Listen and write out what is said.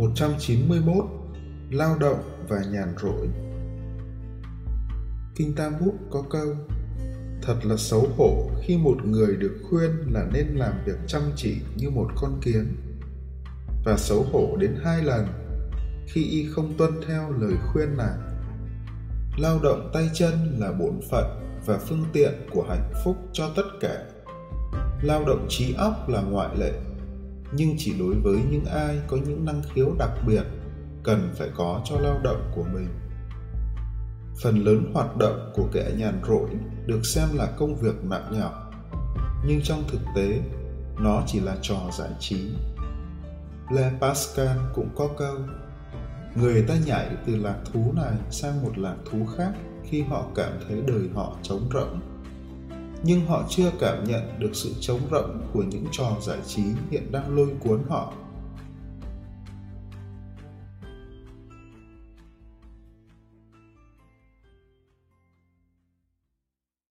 191 Lao động và nhàn rỗi. Kinh Tam Bút có câu, Thật là xấu hổ khi một người được khuyên là nên làm việc chăm chỉ như một con kiến. Và xấu hổ đến hai lần khi y không tuân theo lời khuyên này lao động tay chân là bổn phận và phương tiện của hạnh phúc cho tất cả. Lao động trí óc là ngoại lệ nhưng chỉ đối với những ai có những năng khiếu đặc biệt cần phải có cho lao động của mình phần lớn hoạt động của kẻ nhàn rỗi được xem là công việc nặng nhọc, nhưng trong thực tế, nó chỉ là trò giải trí Le Pascal cũng có câu, Người ta nhảy từ lạc thú này sang một lạc thú khác khi họ cảm thấy đời họ trống rỗng. Nhưng họ chưa cảm nhận được sự trống rỗng của những trò giải trí hiện đang lôi cuốn họ.